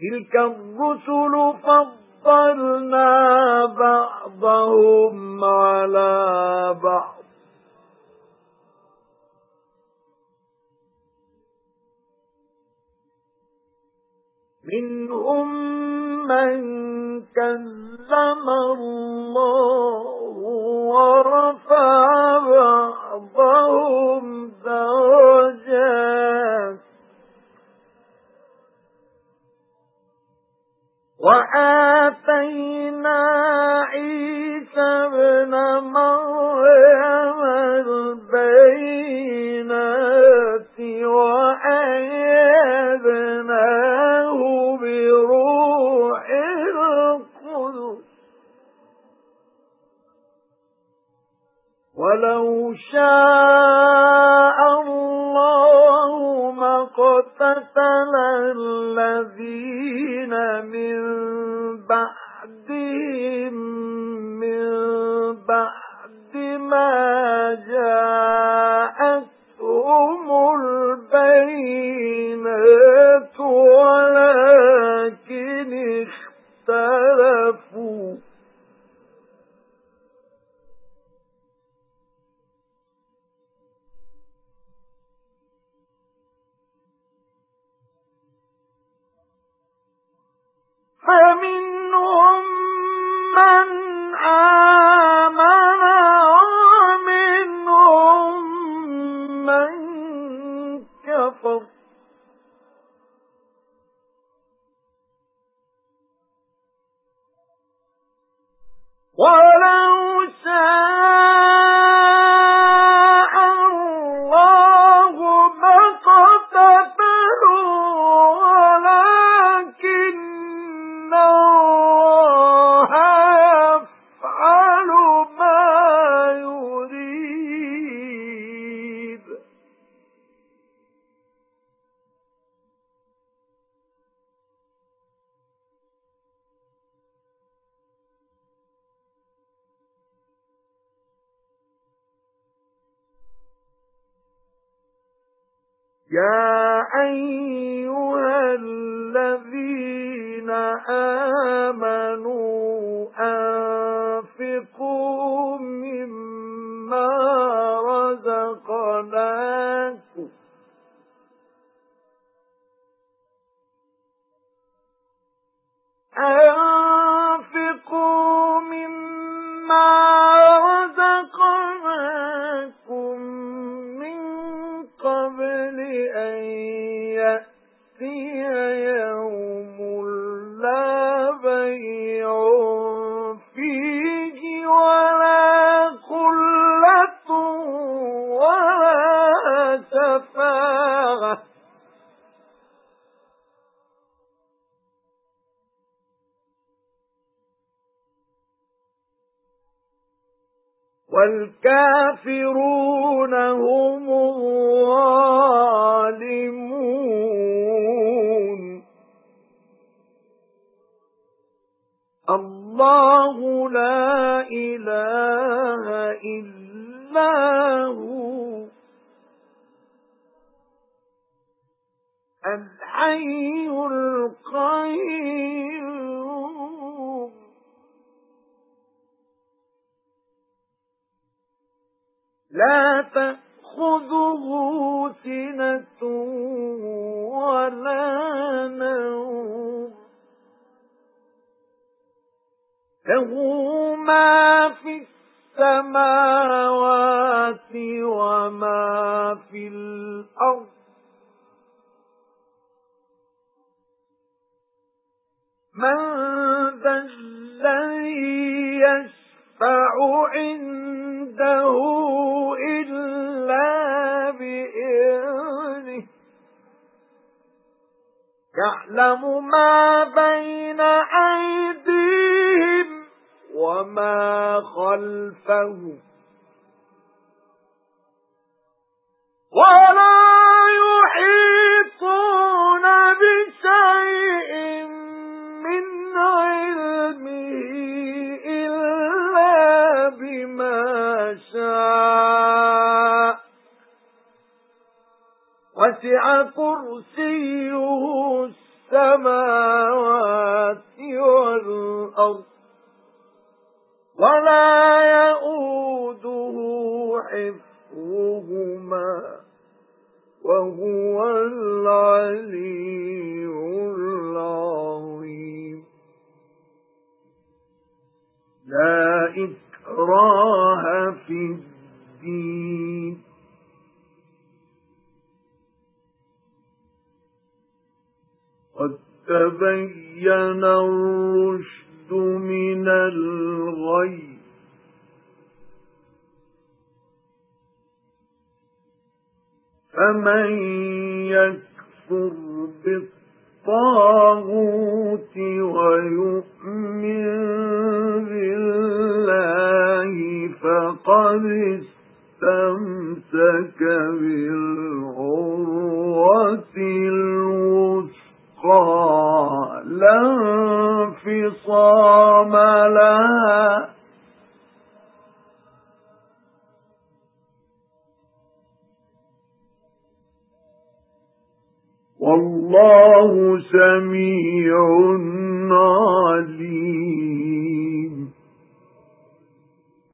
تِلْكَ الرُّسُلُ فَضَّلْنَا بَعْضَهُمْ عَلَى بَعْضٍ. مِنْهُمْ مَنْ كَلَّمَ اللَّهُ وَرَفَعَ بَعْضَهُمْ شَاءَ اللَّهُ مَا اقْتَتَلَ الَّذِينَ مِن بَعْدِهِم مِّن بَعْدِ مَا جَاءَتْهُمُ فَمِنْهُم مَّنْ آمَنَ وَمِنْهُم مَّن كَفَرَ. وَلَوْ يَا أَيُّهَا الَّذِينَ آمَنُوا يَوْمٌ لَّا بَيْعٌ فِيهِ وَلَا خُلَّةٌ وَلَا شَفَاعَةٌ وَالْكَافِرُونَ هُمُ الظَّالِمُونَ. اللَّهُ لَا إِلَٰهَ إِلَّا هُوَ. الْحَيُّ الْقَيُّومُ. لا تأخذه سنة ولا له ما في السماوات وما في الأرض. من ذا الذي يشفع عنده إلا بإذنه. يعلم ما بين أيديهم وما خلفهم ولا يحيطون بشيء من علمه إلا بما شاء. وسع كرسيه السماوات ولا يؤوده حفظهما وهو العلي العظيم. لا إكراه في الدين. قد تبين الرشد من الغي فمن يكفر بالطاغوت ويؤمن بالله فقد استمسك بالعروة الوثقى. لا انفصام والله سميع عليم.